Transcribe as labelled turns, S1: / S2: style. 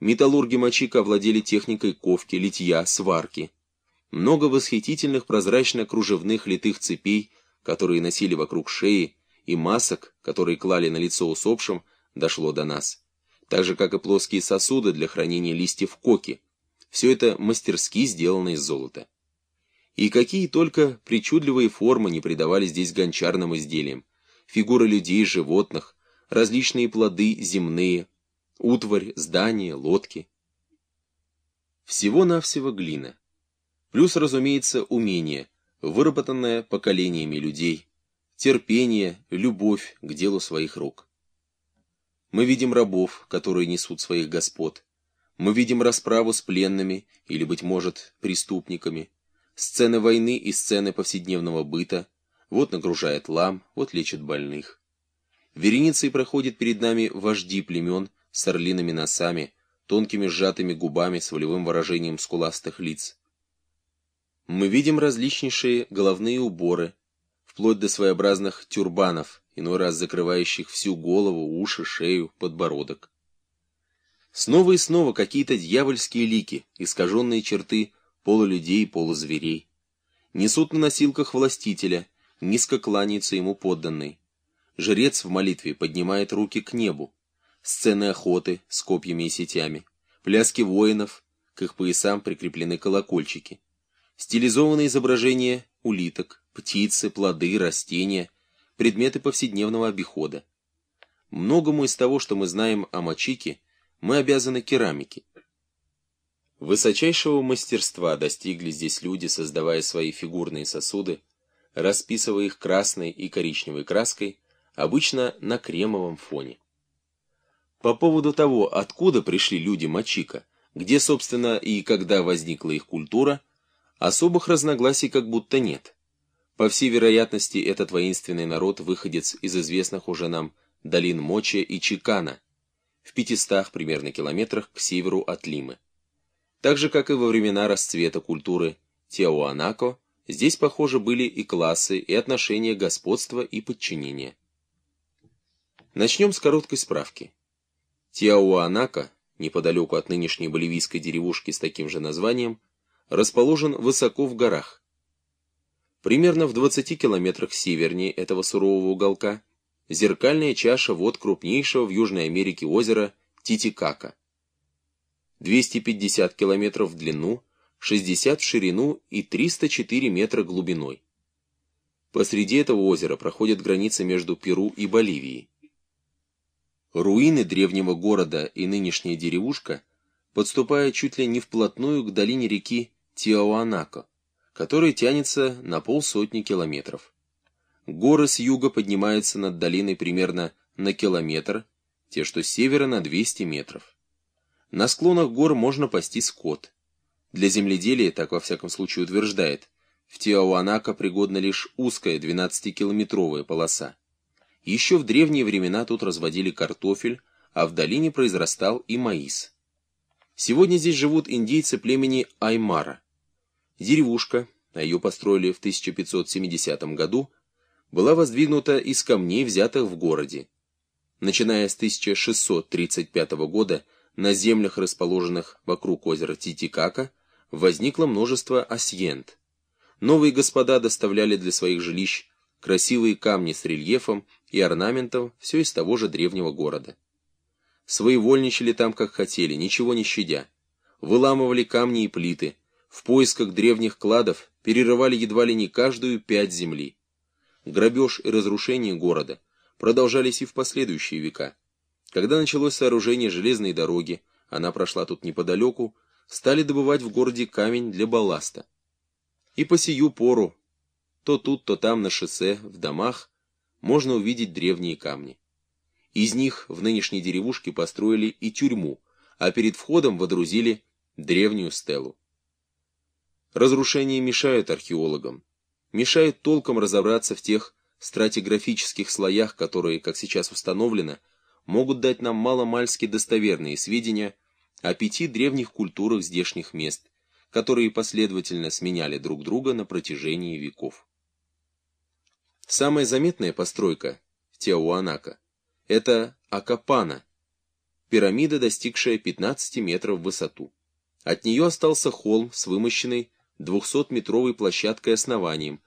S1: Металлурги Мачика овладели техникой ковки, литья, сварки. Много восхитительных прозрачно-кружевных литых цепей, которые носили вокруг шеи, и масок, которые клали на лицо усопшим, дошло до нас. Так же, как и плоские сосуды для хранения листьев коки. Все это мастерски сделано из золота. И какие только причудливые формы не придавали здесь гончарным изделиям. Фигуры людей, животных, различные плоды земные, утварь, здания, лодки. Всего-навсего глина. Плюс, разумеется, умение, выработанное поколениями людей, терпение, любовь к делу своих рук. Мы видим рабов, которые несут своих господ. Мы видим расправу с пленными или, быть может, преступниками, сцены войны и сцены повседневного быта, вот нагружает лам, вот лечит больных. Вереницей проходит перед нами вожди племен с орлиными носами, тонкими сжатыми губами с волевым выражением скуластых лиц. Мы видим различнейшие головные уборы, вплоть до своеобразных тюрбанов, иной раз закрывающих всю голову, уши, шею, подбородок. Снова и снова какие-то дьявольские лики, искаженные черты полулюдей, полузверей. Несут на носилках властителя, низко кланяется ему подданный. Жрец в молитве поднимает руки к небу. Сцены охоты с копьями и сетями. Пляски воинов, к их поясам прикреплены колокольчики. Стилизованные изображения улиток, птицы, плоды, растения, предметы повседневного обихода. Многому из того, что мы знаем о Мачике, мы обязаны керамике. Высочайшего мастерства достигли здесь люди, создавая свои фигурные сосуды, расписывая их красной и коричневой краской, обычно на кремовом фоне. По поводу того, откуда пришли люди Мачика, где, собственно, и когда возникла их культура, особых разногласий как будто нет. По всей вероятности, этот воинственный народ выходец из известных уже нам долин Моча и Чикана, в 500 примерно километрах к северу от Лимы. Так же, как и во времена расцвета культуры Теоанако, здесь, похоже, были и классы, и отношения господства и подчинения. Начнем с короткой справки. Тиауанака, неподалеку от нынешней боливийской деревушки с таким же названием, расположен высоко в горах. Примерно в 20 километрах севернее этого сурового уголка зеркальная чаша вод крупнейшего в Южной Америке озера Титикака. 250 километров в длину, 60 в ширину и 304 метра глубиной. Посреди этого озера проходит граница между Перу и Боливией. Руины древнего города и нынешняя деревушка подступают чуть ли не вплотную к долине реки Тиауанако, которая тянется на полсотни километров. Горы с юга поднимаются над долиной примерно на километр, те, что с севера на 200 метров. На склонах гор можно пасти скот. Для земледелия, так во всяком случае утверждает, в Тиауанака пригодна лишь узкая 12-километровая полоса. Еще в древние времена тут разводили картофель, а в долине произрастал и маис. Сегодня здесь живут индейцы племени Аймара. Деревушка, а ее построили в 1570 году, была воздвигнута из камней, взятых в городе. Начиная с 1635 года на землях, расположенных вокруг озера Титикака, возникло множество асьент. Новые господа доставляли для своих жилищ красивые камни с рельефом и орнаментом, все из того же древнего города. Своевольничали там как хотели, ничего не щадя. Выламывали камни и плиты, в поисках древних кладов перерывали едва ли не каждую пять земли. Грабеж и разрушение города продолжались и в последующие века. Когда началось сооружение железной дороги, она прошла тут неподалеку, стали добывать в городе камень для балласта. И по сию пору, то тут, то там на шоссе, в домах, можно увидеть древние камни. Из них в нынешней деревушке построили и тюрьму, а перед входом водрузили древнюю стелу. Разрушения мешают археологам, мешают толком разобраться в тех стратиграфических слоях, которые, как сейчас установлено, могут дать нам маломальски достоверные сведения о пяти древних культурах здешних мест, которые последовательно сменяли друг друга на протяжении веков. Самая заметная постройка в Теуанака – это Акапана, пирамида, достигшая 15 метров в высоту. От нее остался холм с вымощенной 200-метровой площадкой основанием,